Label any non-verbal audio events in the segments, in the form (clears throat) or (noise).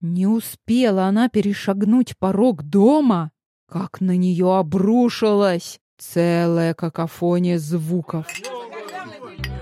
Не успела она перешагнуть порог дома, как на нее обрушилась целая какофония звуков.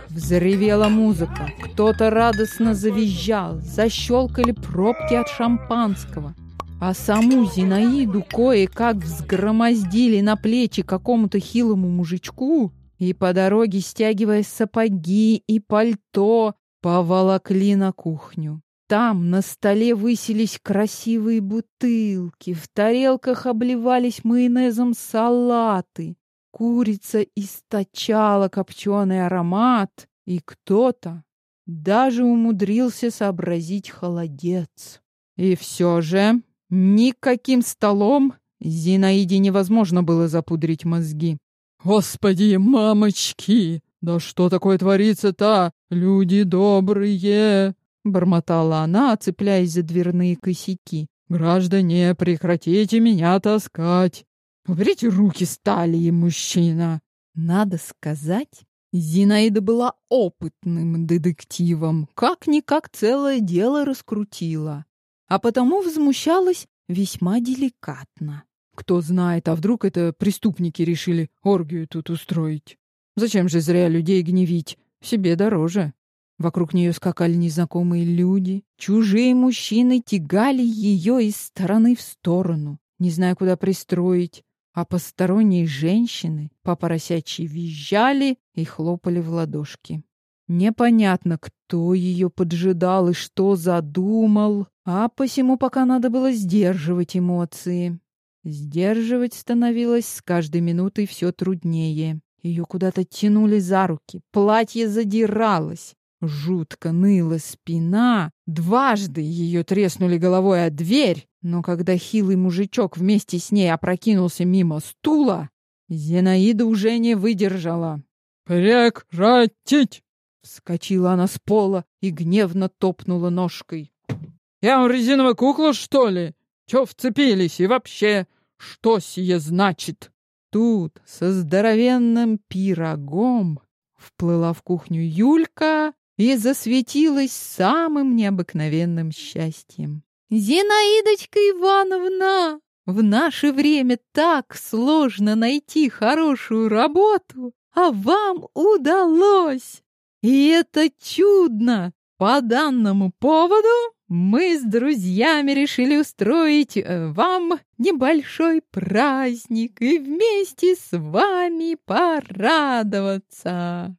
Взревела музыка, кто-то радостно завизжал, защелкали пробки от шампанского. А саму Зинаиду кое-как взгромоздили на плечи какому-то хилому мужичку и по дороге, стягивая сапоги и пальто, поволокли на кухню. Там на столе высились красивые бутылки, в тарелках обливались майонезом салаты. Курица источала копченый аромат, и кто-то даже умудрился сообразить холодец. И все же никаким столом Зинаиде невозможно было запудрить мозги. «Господи, мамочки! Да что такое творится-то? Люди добрые!» Бормотала она, цепляясь за дверные косяки. «Граждане, прекратите меня таскать! Уберите руки, стали, мужчина!» Надо сказать, Зинаида была опытным детективом, как-никак целое дело раскрутила, а потому возмущалась весьма деликатно. Кто знает, а вдруг это преступники решили оргию тут устроить? Зачем же зря людей гневить? Себе дороже. Вокруг нее скакали незнакомые люди. Чужие мужчины тягали ее из стороны в сторону, не зная, куда пристроить а посторонние женщины по поросячьи визжали и хлопали в ладошки. Непонятно, кто ее поджидал и что задумал, а посему пока надо было сдерживать эмоции. Сдерживать становилось с каждой минутой все труднее. Ее куда-то тянули за руки, платье задиралось, жутко ныла спина, дважды ее треснули головой о дверь, но когда хилый мужичок вместе с ней опрокинулся мимо стула, Зинаида уже не выдержала. «Прекратить!» Вскочила она с пола и гневно топнула ножкой. «Я вам резиновая кукла, что ли? Чё вцепились? И вообще, что сие значит?» Тут со здоровенным пирогом вплыла в кухню Юлька и засветилась самым необыкновенным счастьем. «Зинаидочка Ивановна, в наше время так сложно найти хорошую работу, а вам удалось! И это чудно! По данному поводу мы с друзьями решили устроить э, вам небольшой праздник и вместе с вами порадоваться.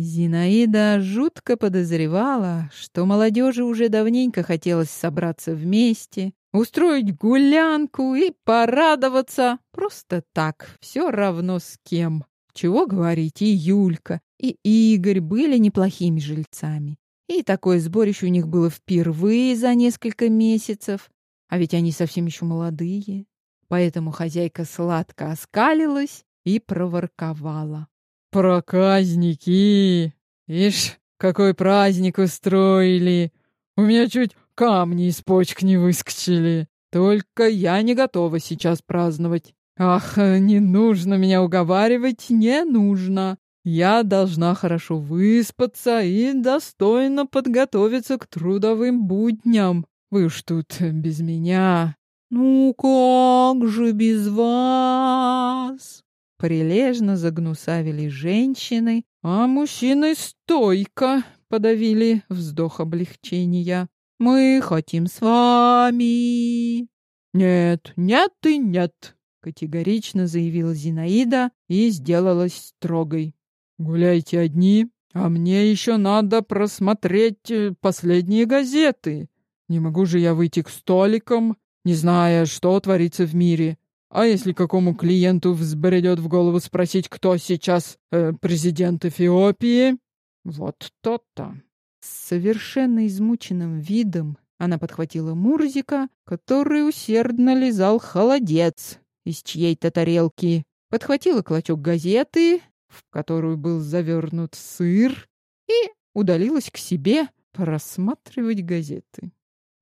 Зинаида жутко подозревала, что молодежи уже давненько хотелось собраться вместе, устроить гулянку и порадоваться просто так, все равно с кем. Чего говорить, и Юлька, и Игорь были неплохими жильцами. И такое сборище у них было впервые за несколько месяцев, а ведь они совсем еще молодые. Поэтому хозяйка сладко оскалилась и проворковала. «Проказники! Ишь, какой праздник устроили! У меня чуть камни из почек не выскочили. Только я не готова сейчас праздновать. Ах, не нужно меня уговаривать, не нужно. Я должна хорошо выспаться и достойно подготовиться к трудовым будням. Вы уж тут без меня. Ну как же без вас? Прилежно загнусавили женщины, а мужчины стойко подавили вздох облегчения. «Мы хотим с вами!» «Нет, нет и нет!» — категорично заявила Зинаида и сделалась строгой. «Гуляйте одни, а мне еще надо просмотреть э, последние газеты. Не могу же я выйти к столикам, не зная, что творится в мире. А если какому клиенту взбредет в голову спросить, кто сейчас э, президент Эфиопии? Вот то-то. С совершенно измученным видом она подхватила Мурзика, который усердно лизал холодец из чьей-то тарелки, подхватила клочок газеты, в которую был завернут сыр, и удалилась к себе просматривать газеты.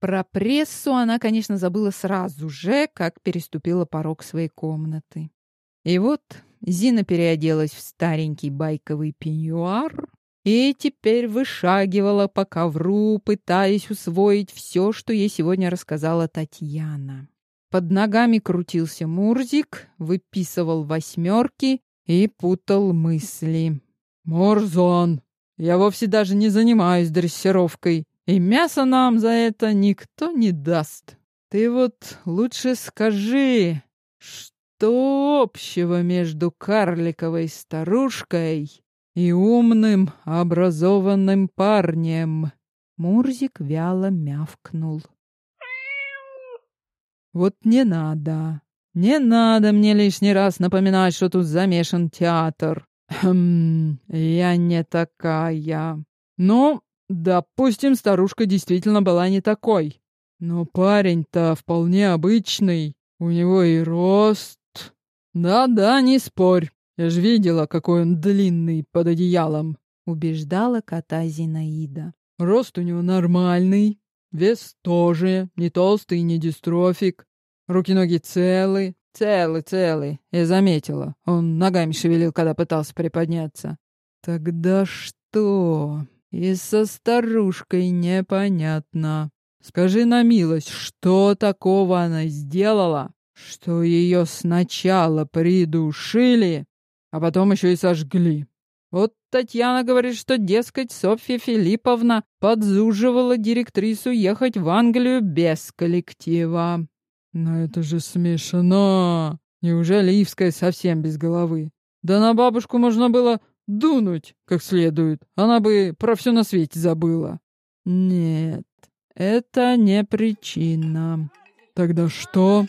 Про прессу она, конечно, забыла сразу же, как переступила порог своей комнаты. И вот Зина переоделась в старенький байковый пеньюар и теперь вышагивала по ковру, пытаясь усвоить все, что ей сегодня рассказала Татьяна. Под ногами крутился Мурзик, выписывал восьмерки и путал мысли. «Мурзон, я вовсе даже не занимаюсь дрессировкой, и мясо нам за это никто не даст. Ты вот лучше скажи, что общего между карликовой старушкой и умным, образованным парнем?» Мурзик вяло мявкнул. «Вот не надо, не надо мне лишний раз напоминать, что тут замешан театр. Хм, я не такая. Ну, допустим, старушка действительно была не такой. Но парень-то вполне обычный. У него и рост. Да-да, не спорь. Я же видела, какой он длинный под одеялом. Убеждала кота Зинаида. Рост у него нормальный. Вес тоже. Не толстый, не дистрофик. Руки-ноги целы. Целый, целый. Я заметила. Он ногами шевелил, когда пытался приподняться. Тогда что? И со старушкой непонятно. Скажи на милость, что такого она сделала, что ее сначала придушили, а потом еще и сожгли? Вот Татьяна говорит, что, дескать, Софья Филипповна подзуживала директрису ехать в Англию без коллектива. Но это же смешно. Неужели Ивская совсем без головы? Да на бабушку можно было дунуть как следует. Она бы про все на свете забыла. Нет, это не причина. Тогда что?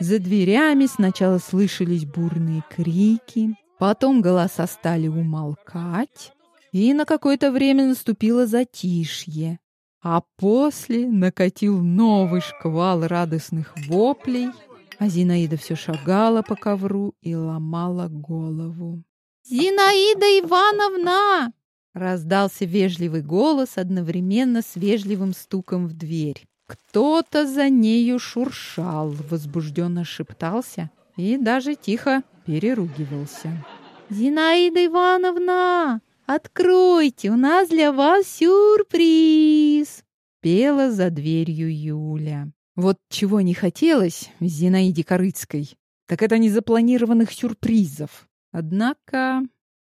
За дверями сначала слышались бурные крики, потом голоса стали умолкать, и на какое-то время наступило затишье. А после накатил новый шквал радостных воплей, а Зинаида все шагала по ковру и ломала голову. «Зинаида Ивановна!» Раздался вежливый голос одновременно с вежливым стуком в дверь. Кто-то за нею шуршал, возбужденно шептался и даже тихо переругивался. «Зинаида Ивановна, «Откройте, у нас для вас сюрприз!» Пела за дверью Юля. Вот чего не хотелось Зинаиде Корыцкой, так это незапланированных сюрпризов. Однако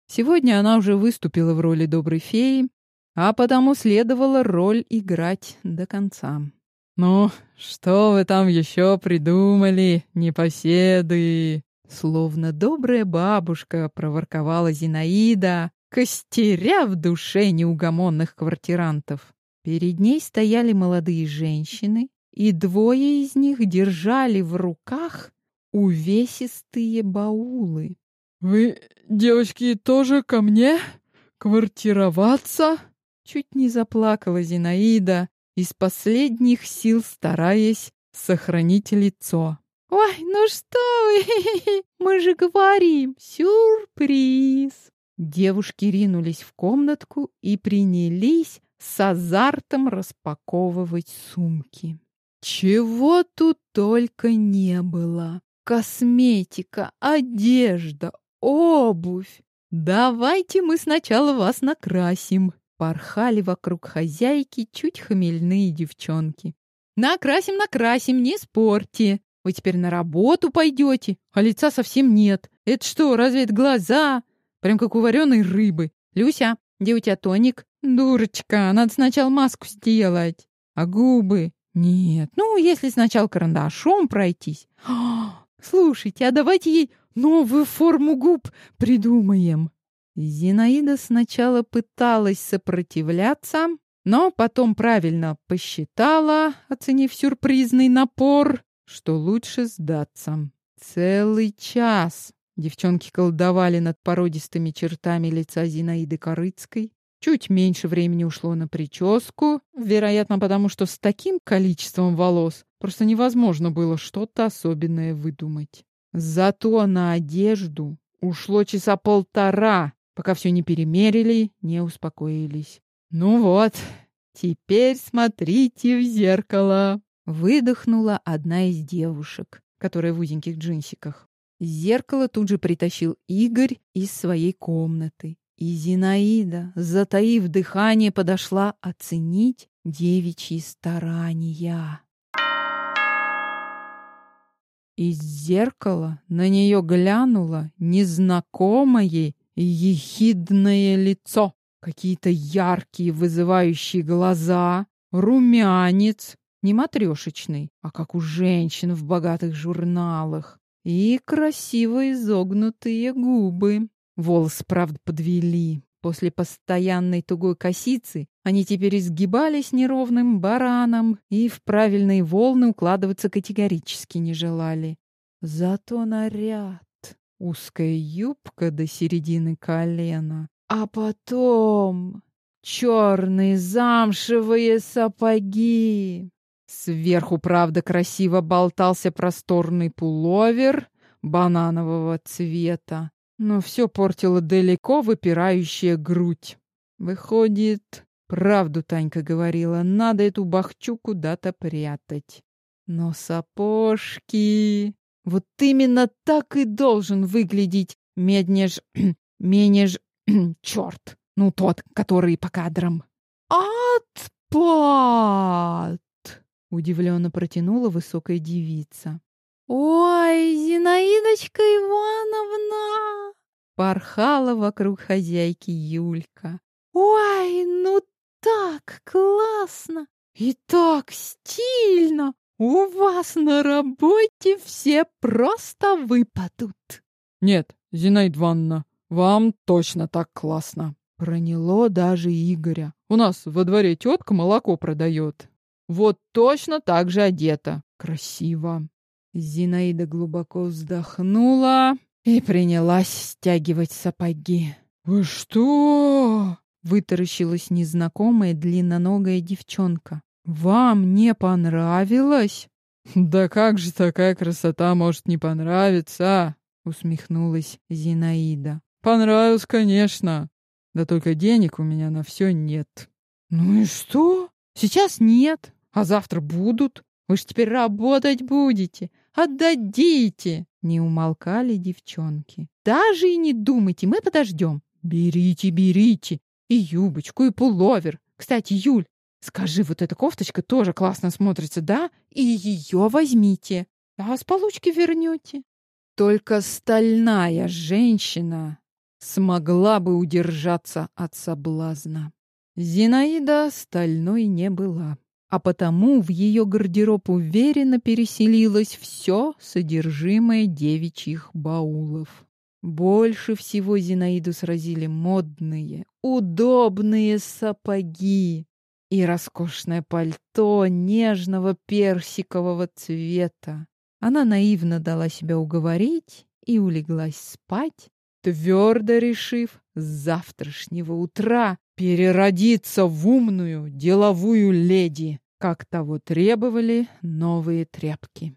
сегодня она уже выступила в роли доброй феи, а потому следовало роль играть до конца. «Ну, что вы там еще придумали, непоседы?» Словно добрая бабушка проворковала Зинаида, костеря в душе неугомонных квартирантов. Перед ней стояли молодые женщины, и двое из них держали в руках увесистые баулы. «Вы, девочки, тоже ко мне? Квартироваться?» Чуть не заплакала Зинаида, из последних сил стараясь сохранить лицо. «Ой, ну что вы, (laughs) мы же говорим, сюрприз!» Девушки ринулись в комнатку и принялись с азартом распаковывать сумки. Чего тут только не было. Косметика, одежда, обувь. Давайте мы сначала вас накрасим. Порхали вокруг хозяйки чуть хмельные девчонки. Накрасим, накрасим, не спорьте. Вы теперь на работу пойдете, а лица совсем нет. Это что, разве это глаза? Прям как у вареной рыбы. Люся, где у тебя тоник? Дурочка, надо сначала маску сделать. А губы? Нет, ну, если сначала карандашом пройтись. (gasps) Слушайте, а давайте ей новую форму губ придумаем. Зинаида сначала пыталась сопротивляться, но потом правильно посчитала, оценив сюрпризный напор, что лучше сдаться. Целый час Девчонки колдовали над породистыми чертами лица Зинаиды Корыцкой. Чуть меньше времени ушло на прическу, вероятно, потому что с таким количеством волос просто невозможно было что-то особенное выдумать. Зато на одежду ушло часа полтора, пока все не перемерили, не успокоились. «Ну вот, теперь смотрите в зеркало!» Выдохнула одна из девушек, которая в узеньких джинсиках. Зеркало тут же притащил Игорь из своей комнаты. И Зинаида, затаив дыхание, подошла оценить девичьи старания. Из зеркала на нее глянуло незнакомое ехидное лицо, какие-то яркие вызывающие глаза, румянец, не матрешечный, а как у женщин в богатых журналах, и красиво изогнутые губы. Волосы, правда, подвели. После постоянной тугой косицы они теперь изгибались неровным бараном и в правильные волны укладываться категорически не желали. Зато наряд, узкая юбка до середины колена, а потом черные замшевые сапоги. Сверху, правда, красиво болтался просторный пуловер бананового цвета но все портила далеко выпирающая грудь. Выходит, правду Танька говорила, надо эту бахчу куда-то прятать. Но сапожки... Вот именно так и должен выглядеть меднеж... (clears throat) менеж... (clears throat) черт, ну тот, который по кадрам. «Отпад!» — удивленно протянула высокая девица. «Ой, Зинаидочка Ивановна!» Порхала вокруг хозяйки Юлька. «Ой, ну так классно и так стильно! У вас на работе все просто выпадут!» «Нет, Зинаида Ивановна, вам точно так классно!» Проняло даже Игоря. «У нас во дворе тетка молоко продает. Вот точно так же одета. Красиво!» Зинаида глубоко вздохнула и принялась стягивать сапоги. «Вы что?» — вытаращилась незнакомая длинноногая девчонка. «Вам не понравилось?» «Да как же такая красота может не понравиться?» — усмехнулась Зинаида. «Понравилось, конечно. Да только денег у меня на все нет». «Ну и что? Сейчас нет, а завтра будут. Вы ж теперь работать будете. Отдадите!» Не умолкали девчонки. «Даже и не думайте, мы подождем. Берите, берите. И юбочку, и пуловер. Кстати, Юль, скажи, вот эта кофточка тоже классно смотрится, да? И ее возьмите. А с получки вернете». Только стальная женщина смогла бы удержаться от соблазна. Зинаида стальной не была а потому в ее гардероб уверенно переселилось все содержимое девичьих баулов. Больше всего Зинаиду сразили модные, удобные сапоги и роскошное пальто нежного персикового цвета. Она наивно дала себя уговорить и улеглась спать, твердо решив с завтрашнего утра переродиться в умную деловую леди как того требовали новые тряпки.